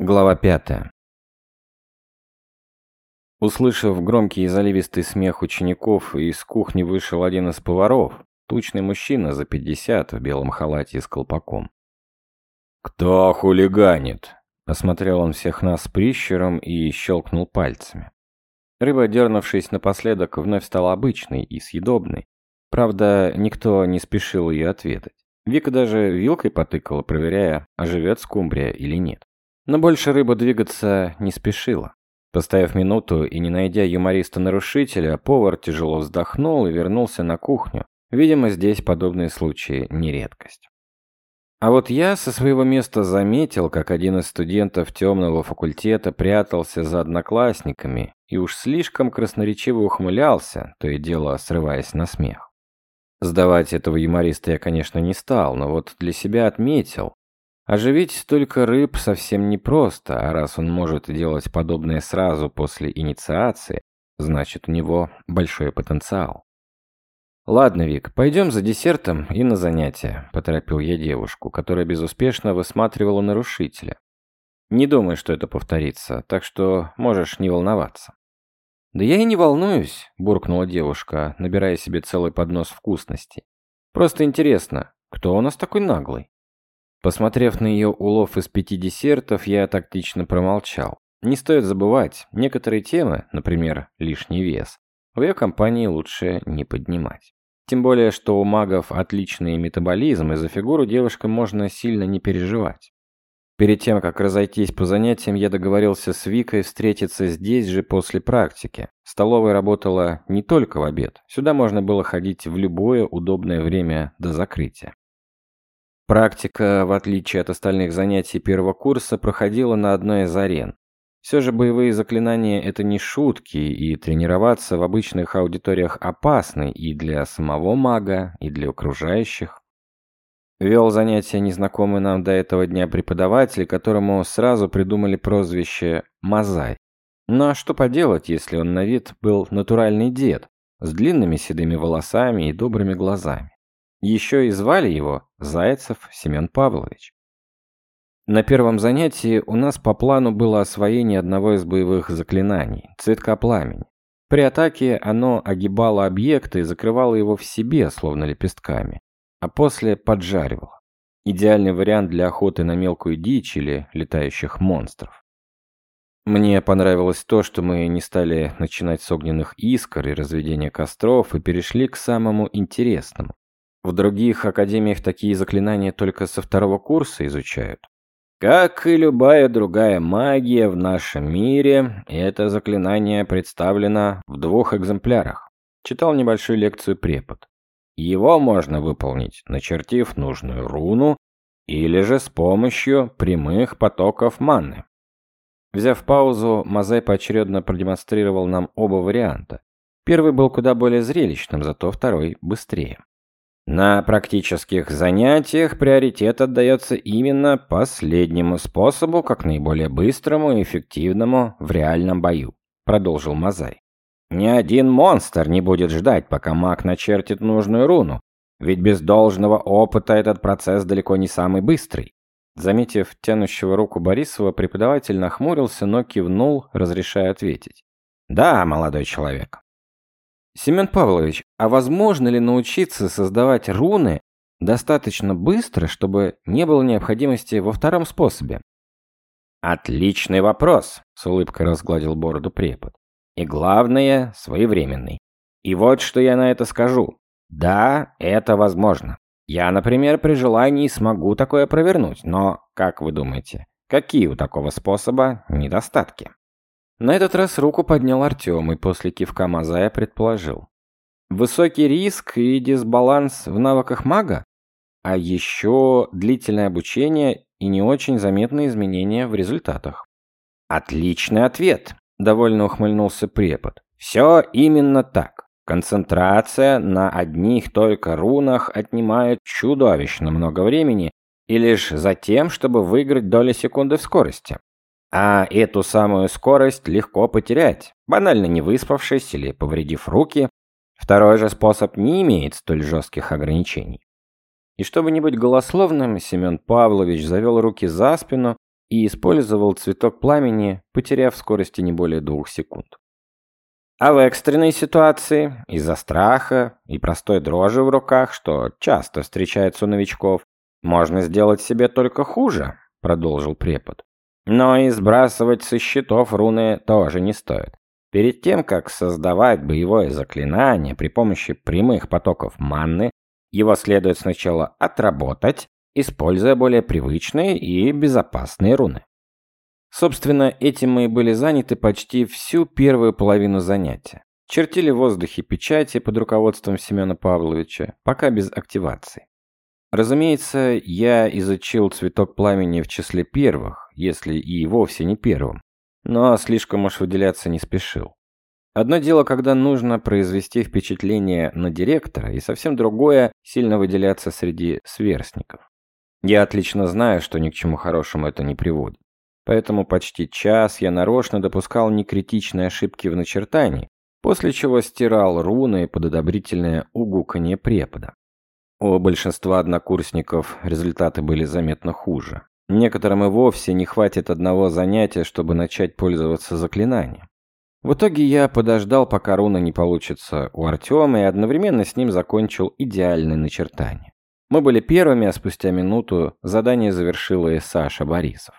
Глава пятая. Услышав громкий и заливистый смех учеников, из кухни вышел один из поваров, тучный мужчина за пятьдесят в белом халате и с колпаком. «Кто хулиганит?» – осмотрел он всех нас с прищуром и щелкнул пальцами. Рыба, дернувшись напоследок, вновь стала обычной и съедобной. Правда, никто не спешил ее ответить. Вика даже вилкой потыкала, проверяя, оживет скумбрия или нет. Но больше рыба двигаться не спешила. Поставив минуту и не найдя юмориста-нарушителя, повар тяжело вздохнул и вернулся на кухню. Видимо, здесь подобные случаи не редкость. А вот я со своего места заметил, как один из студентов темного факультета прятался за одноклассниками и уж слишком красноречиво ухмылялся, то и дело срываясь на смех. Сдавать этого юмориста я, конечно, не стал, но вот для себя отметил, Оживить столько рыб совсем непросто, а раз он может делать подобное сразу после инициации, значит у него большой потенциал. «Ладно, Вик, пойдем за десертом и на занятия», – поторопил я девушку, которая безуспешно высматривала нарушителя. «Не думай, что это повторится, так что можешь не волноваться». «Да я и не волнуюсь», – буркнула девушка, набирая себе целый поднос вкусностей. «Просто интересно, кто у нас такой наглый?» Посмотрев на ее улов из пяти десертов, я тактично промолчал. Не стоит забывать, некоторые темы, например, лишний вес, в ее компании лучше не поднимать. Тем более, что у магов отличный метаболизм, и за фигуру девушкам можно сильно не переживать. Перед тем, как разойтись по занятиям, я договорился с Викой встретиться здесь же после практики. Столовая работала не только в обед. Сюда можно было ходить в любое удобное время до закрытия. Практика, в отличие от остальных занятий первого курса, проходила на одной из арен. Все же боевые заклинания – это не шутки, и тренироваться в обычных аудиториях опасно и для самого мага, и для окружающих. Вел занятия незнакомый нам до этого дня преподаватель, которому сразу придумали прозвище «Мазай». Ну а что поделать, если он на вид был натуральный дед, с длинными седыми волосами и добрыми глазами. Еще и звали его Зайцев Семен Павлович. На первом занятии у нас по плану было освоение одного из боевых заклинаний – цветка пламени. При атаке оно огибало объект и закрывало его в себе, словно лепестками, а после поджаривало. Идеальный вариант для охоты на мелкую дичь или летающих монстров. Мне понравилось то, что мы не стали начинать с огненных искр и разведения костров и перешли к самому интересному в других академиях такие заклинания только со второго курса изучают. Как и любая другая магия в нашем мире, это заклинание представлено в двух экземплярах. Читал небольшую лекцию препод. Его можно выполнить, начертив нужную руну, или же с помощью прямых потоков маны. Взяв паузу, Мазай поочередно продемонстрировал нам оба варианта. Первый был куда более зрелищным, зато второй быстрее. На практических занятиях приоритет отдается именно последнему способу, как наиболее быстрому и эффективному в реальном бою, продолжил Мазай. Ни один монстр не будет ждать, пока маг начертит нужную руну, ведь без должного опыта этот процесс далеко не самый быстрый. Заметив тянущего руку Борисова, преподаватель нахмурился, но кивнул, разрешая ответить. «Да, молодой человек, Семен Павлович, а возможно ли научиться создавать руны достаточно быстро, чтобы не было необходимости во втором способе? Отличный вопрос, с улыбкой разгладил бороду препод. И главное, своевременный. И вот что я на это скажу. Да, это возможно. Я, например, при желании смогу такое провернуть, но, как вы думаете, какие у такого способа недостатки? На этот раз руку поднял Артем и после кивка Мазая предположил. Высокий риск и дисбаланс в навыках мага? А еще длительное обучение и не очень заметные изменения в результатах. Отличный ответ, довольно ухмыльнулся препод. Все именно так. Концентрация на одних только рунах отнимает чудовищно много времени и лишь за тем, чтобы выиграть доли секунды в скорости. А эту самую скорость легко потерять, банально не выспавшись или повредив руки. Второй же способ не имеет столь жестких ограничений. И чтобы не быть голословным, Семен Павлович завел руки за спину и использовал цветок пламени, потеряв скорости не более двух секунд. А в экстренной ситуации, из-за страха и простой дрожи в руках, что часто встречается у новичков, можно сделать себе только хуже, продолжил препод. Но и сбрасывать со счетов руны тоже не стоит. Перед тем, как создавать боевое заклинание при помощи прямых потоков манны, его следует сначала отработать, используя более привычные и безопасные руны. Собственно, этим мы и были заняты почти всю первую половину занятия. Чертили в воздухе печати под руководством Семена Павловича, пока без активации. Разумеется, я изучил цветок пламени в числе первых, если и вовсе не первым, но слишком уж выделяться не спешил. Одно дело, когда нужно произвести впечатление на директора, и совсем другое – сильно выделяться среди сверстников. Я отлично знаю, что ни к чему хорошему это не приводит. Поэтому почти час я нарочно допускал некритичные ошибки в начертании, после чего стирал руны под одобрительное угуканье препода. У большинства однокурсников результаты были заметно хуже. Некоторым и вовсе не хватит одного занятия, чтобы начать пользоваться заклинанием. В итоге я подождал, пока руна не получится у Артема, и одновременно с ним закончил идеальное начертание. Мы были первыми, а спустя минуту задание завершила и Саша Борисов.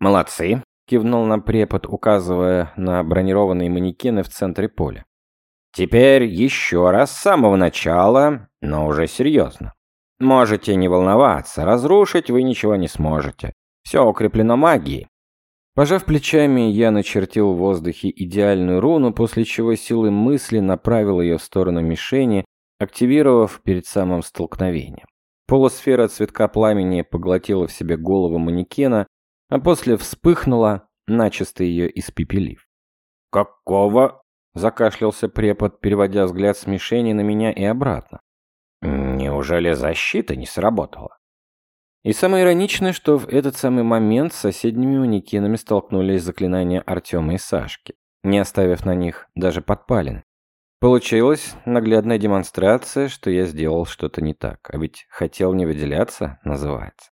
«Молодцы!» – кивнул нам препод, указывая на бронированные манекены в центре поля. «Теперь еще раз с самого начала, но уже серьезно. Можете не волноваться, разрушить вы ничего не сможете. Все укреплено магией». Пожав плечами, я начертил в воздухе идеальную руну, после чего силой мысли направил ее в сторону мишени, активировав перед самым столкновением. Полусфера цветка пламени поглотила в себе голову манекена, а после вспыхнула, начисто ее испепелив. «Какого?» – закашлялся препод, переводя взгляд с мишени на меня и обратно. «Неужели защита не сработала?» И самое ироничное, что в этот самый момент с соседними манекенами столкнулись заклинания Артема и Сашки, не оставив на них даже подпалин. Получилась наглядная демонстрация, что я сделал что-то не так, а ведь хотел не выделяться, называется.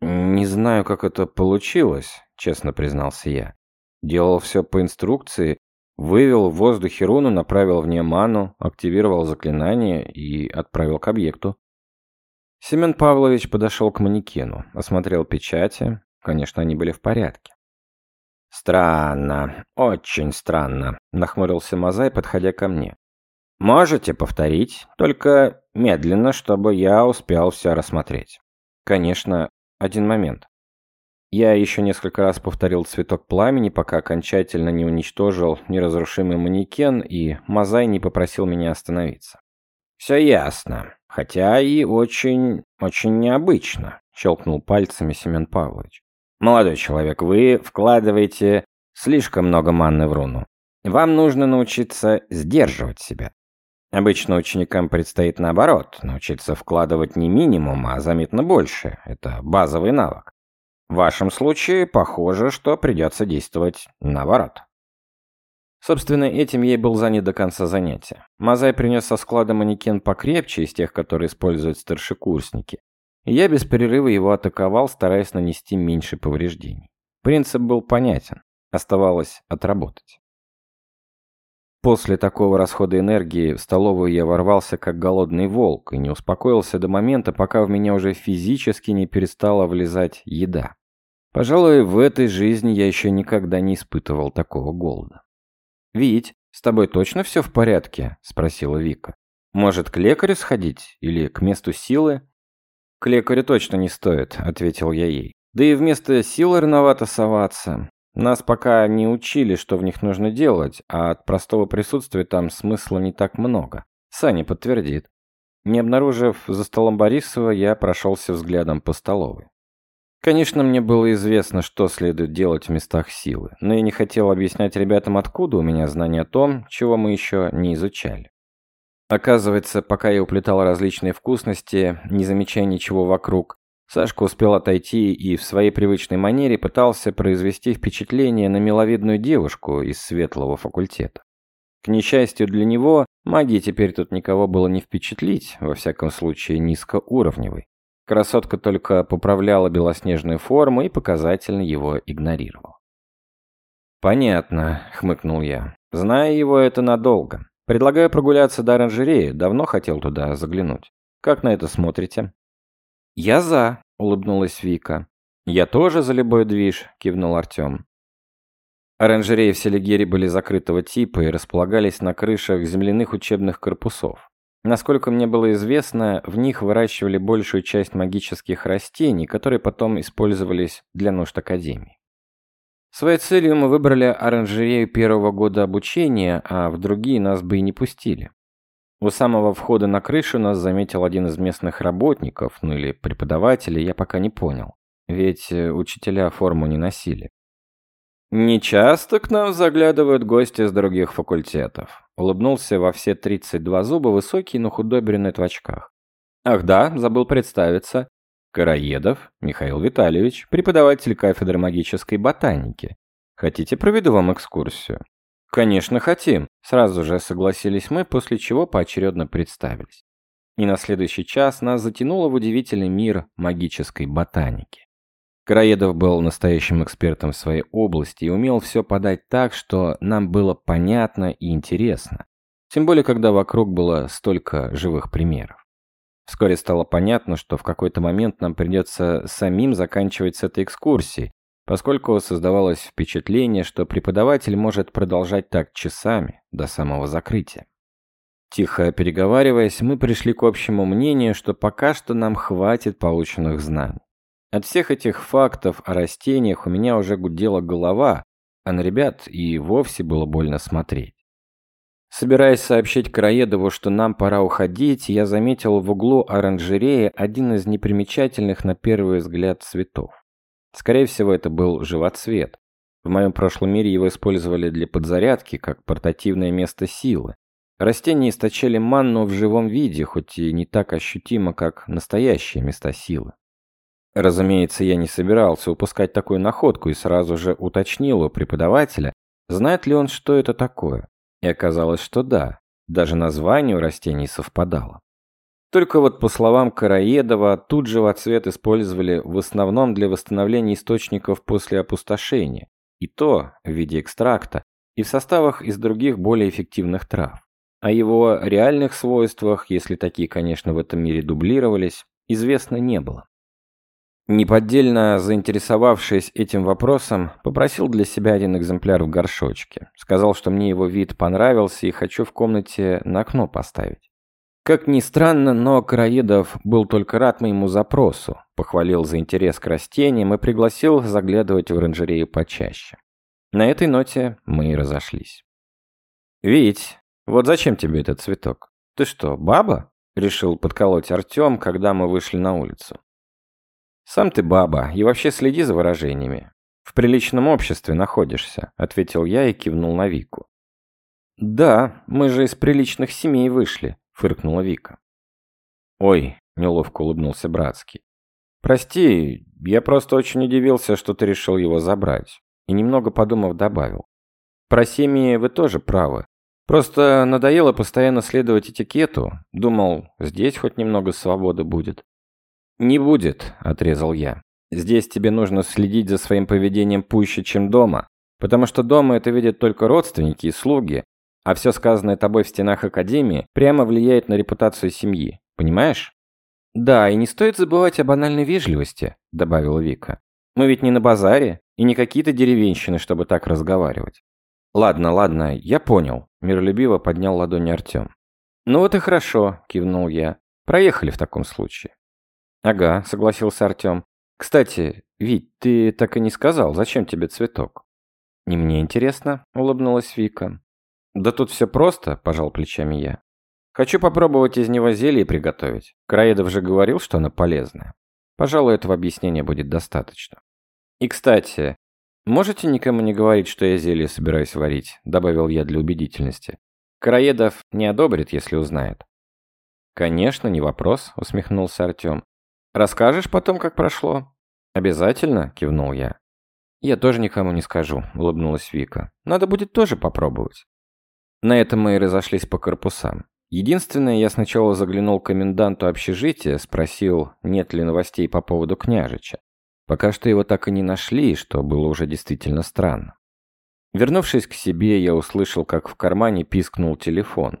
«Не знаю, как это получилось», — честно признался я. Делал все по инструкции, вывел в воздухе руну, направил в нее ману, активировал заклинание и отправил к объекту. Семен Павлович подошел к манекену, осмотрел печати. Конечно, они были в порядке. «Странно, очень странно», — нахмурился Мазай, подходя ко мне. «Можете повторить, только медленно, чтобы я успел все рассмотреть». Конечно, один момент. Я еще несколько раз повторил цветок пламени, пока окончательно не уничтожил неразрушимый манекен, и Мазай не попросил меня остановиться. «Все ясно. Хотя и очень, очень необычно», — щелкнул пальцами Семен Павлович. «Молодой человек, вы вкладываете слишком много манны в руну. Вам нужно научиться сдерживать себя. Обычно ученикам предстоит наоборот, научиться вкладывать не минимум, а заметно больше. Это базовый навык. В вашем случае похоже, что придется действовать наоборот. Собственно, этим ей был занят до конца занятия. Мазай принес со склада манекен покрепче из тех, которые используют старшекурсники. И я без перерыва его атаковал, стараясь нанести меньше повреждений. Принцип был понятен. Оставалось отработать. После такого расхода энергии в столовую я ворвался как голодный волк и не успокоился до момента, пока в меня уже физически не перестала влезать еда. Пожалуй, в этой жизни я еще никогда не испытывал такого голода. «Вить, с тобой точно все в порядке?» – спросила Вика. «Может, к лекарю сходить? Или к месту силы?» «К лекарю точно не стоит», – ответил я ей. «Да и вместо силы рановато соваться. Нас пока не учили, что в них нужно делать, а от простого присутствия там смысла не так много. Саня подтвердит. Не обнаружив за столом Борисова, я прошелся взглядом по столовой. Конечно, мне было известно, что следует делать в местах силы, но я не хотел объяснять ребятам, откуда у меня знания о том, чего мы еще не изучали. Оказывается, пока я уплетал различные вкусности, не замечая ничего вокруг, Сашка успел отойти и в своей привычной манере пытался произвести впечатление на миловидную девушку из светлого факультета. К несчастью для него, магии теперь тут никого было не впечатлить, во всяком случае низкоуровневой. Красотка только поправляла белоснежную форму и показательно его игнорировала. «Понятно», — хмыкнул я. «Зная его, это надолго. Предлагаю прогуляться до оранжереи, давно хотел туда заглянуть. Как на это смотрите?» «Я за», — улыбнулась Вика. «Я тоже за любой движ», — кивнул Артем. Оранжереи в Селигере были закрытого типа и располагались на крышах земляных учебных корпусов. Насколько мне было известно, в них выращивали большую часть магических растений, которые потом использовались для нужд Академии. Своей целью мы выбрали оранжерею первого года обучения, а в другие нас бы и не пустили. У самого входа на крышу нас заметил один из местных работников, ну или преподавателей, я пока не понял. Ведь э, учителя форму не носили. «Не часто к нам заглядывают гости с других факультетов», улыбнулся во все 32 зуба высокий, но худой в очках. «Ах да, забыл представиться. Караедов Михаил Витальевич, преподаватель кафедры магической ботаники. Хотите, проведу вам экскурсию?» «Конечно, хотим», — сразу же согласились мы, после чего поочередно представились. И на следующий час нас затянуло в удивительный мир магической ботаники. Караедов был настоящим экспертом в своей области и умел все подать так, что нам было понятно и интересно. Тем более, когда вокруг было столько живых примеров. Вскоре стало понятно, что в какой-то момент нам придется самим заканчивать с этой экскурсией, поскольку создавалось впечатление, что преподаватель может продолжать так часами, до самого закрытия. Тихо переговариваясь, мы пришли к общему мнению, что пока что нам хватит полученных знаний. От всех этих фактов о растениях у меня уже гудела голова, а на ребят и вовсе было больно смотреть. Собираясь сообщить Краедову, что нам пора уходить, я заметил в углу оранжереи один из непримечательных на первый взгляд цветов. Скорее всего, это был живоцвет. В моем прошлом мире его использовали для подзарядки, как портативное место силы. Растения источали манну в живом виде, хоть и не так ощутимо, как настоящие места силы. Разумеется, я не собирался упускать такую находку и сразу же уточнил у преподавателя, знает ли он, что это такое. И оказалось, что да, даже название у растений совпадало. Только вот по словам Караедова, тут же живоцвет использовали в основном для восстановления источников после опустошения, и то в виде экстракта, и в составах из других более эффективных трав. О его реальных свойствах, если такие, конечно, в этом мире дублировались, известно не было. Неподдельно заинтересовавшись этим вопросом, попросил для себя один экземпляр в горшочке. Сказал, что мне его вид понравился и хочу в комнате на окно поставить. Как ни странно, но Караедов был только рад моему запросу, похвалил за интерес к растениям и пригласил заглядывать в оранжерею почаще. На этой ноте мы и разошлись. «Вить, вот зачем тебе этот цветок? Ты что, баба?» — решил подколоть Артем, когда мы вышли на улицу. «Сам ты баба, и вообще следи за выражениями. В приличном обществе находишься», — ответил я и кивнул на Вику. «Да, мы же из приличных семей вышли», — фыркнула Вика. «Ой», — неловко улыбнулся Братский. «Прости, я просто очень удивился, что ты решил его забрать». И немного подумав, добавил. «Про семьи вы тоже правы. Просто надоело постоянно следовать этикету. Думал, здесь хоть немного свободы будет. «Не будет», — отрезал я. «Здесь тебе нужно следить за своим поведением пуще, чем дома, потому что дома это видят только родственники и слуги, а все сказанное тобой в стенах Академии прямо влияет на репутацию семьи, понимаешь?» «Да, и не стоит забывать о банальной вежливости», — добавила Вика. «Мы ведь не на базаре и не какие-то деревенщины, чтобы так разговаривать». «Ладно, ладно, я понял», — миролюбиво поднял ладони Артем. «Ну вот и хорошо», — кивнул я. «Проехали в таком случае». «Ага», — согласился Артем. «Кстати, Вить, ты так и не сказал, зачем тебе цветок?» «Не мне интересно», — улыбнулась Вика. «Да тут все просто», — пожал плечами я. «Хочу попробовать из него зелье приготовить. Краедов же говорил, что оно полезное. Пожалуй, этого объяснения будет достаточно. И, кстати, можете никому не говорить, что я зелье собираюсь варить?» — добавил я для убедительности. «Краедов не одобрит, если узнает». «Конечно, не вопрос», — усмехнулся Артем. Расскажешь потом, как прошло?» «Обязательно», — кивнул я. «Я тоже никому не скажу», — улыбнулась Вика. «Надо будет тоже попробовать». На этом мы и разошлись по корпусам. Единственное, я сначала заглянул к коменданту общежития, спросил, нет ли новостей по поводу княжича. Пока что его так и не нашли, что было уже действительно странно. Вернувшись к себе, я услышал, как в кармане пискнул телефон.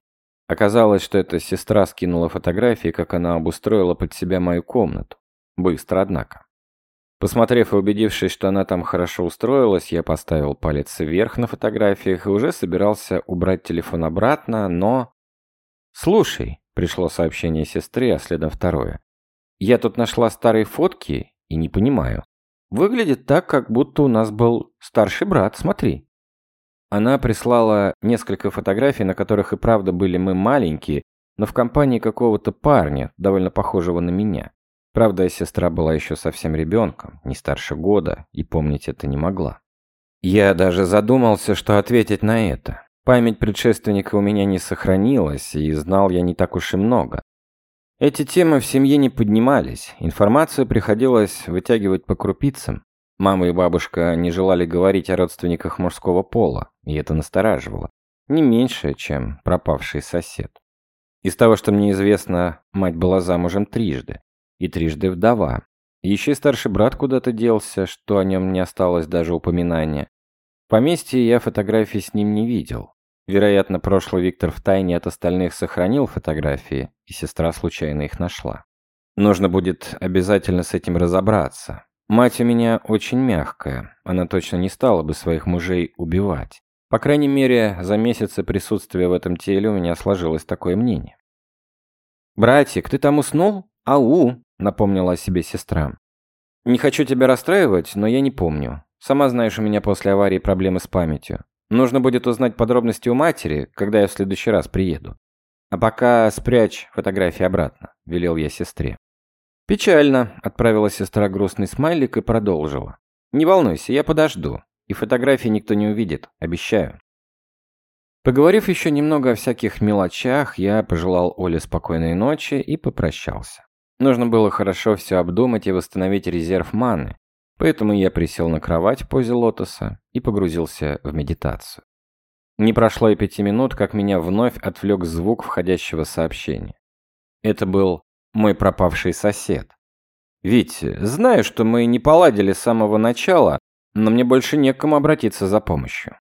Оказалось, что эта сестра скинула фотографии, как она обустроила под себя мою комнату. Быстро, однако. Посмотрев и убедившись, что она там хорошо устроилась, я поставил палец вверх на фотографиях и уже собирался убрать телефон обратно, но... «Слушай», — пришло сообщение сестры, а следом второе. «Я тут нашла старые фотки и не понимаю. Выглядит так, как будто у нас был старший брат, смотри». Она прислала несколько фотографий, на которых и правда были мы маленькие, но в компании какого-то парня, довольно похожего на меня. Правда, сестра была еще совсем ребенком, не старше года, и помнить это не могла. Я даже задумался, что ответить на это. Память предшественника у меня не сохранилась, и знал я не так уж и много. Эти темы в семье не поднимались, информацию приходилось вытягивать по крупицам. Мама и бабушка не желали говорить о родственниках мужского пола, и это настораживало. Не меньше, чем пропавший сосед. Из того, что мне известно, мать была замужем трижды, и трижды вдова. Еще старший брат куда-то делся, что о нем не осталось даже упоминания. В поместье я фотографий с ним не видел, Вероятно, прошлый Виктор втайне от остальных сохранил фотографии, и сестра случайно их нашла. Нужно будет обязательно с этим разобраться. Мать у меня очень мягкая, она точно не стала бы своих мужей убивать. По крайней мере, за месяцы присутствия в этом теле у меня сложилось такое мнение. «Братик, ты там уснул? Ау!» — напомнила о себе сестра. «Не хочу тебя расстраивать, но я не помню. Сама знаешь, у меня после аварии проблемы с памятью. Нужно будет узнать подробности у матери, когда я в следующий раз приеду. А пока спрячь фотографии обратно, велел я сестре. Печально, отправила сестра грустный смайлик и продолжила. Не волнуйся, я подожду. И фотографии никто не увидит, обещаю. Поговорив еще немного о всяких мелочах, я пожелал Оле спокойной ночи и попрощался. Нужно было хорошо все обдумать и восстановить резерв маны, Поэтому я присел на кровать в позе лотоса и погрузился в медитацию. Не прошло и пяти минут, как меня вновь отвлек звук входящего сообщения. Это был мой пропавший сосед. Ведь знаю, что мы не поладили с самого начала, но мне больше некому обратиться за помощью.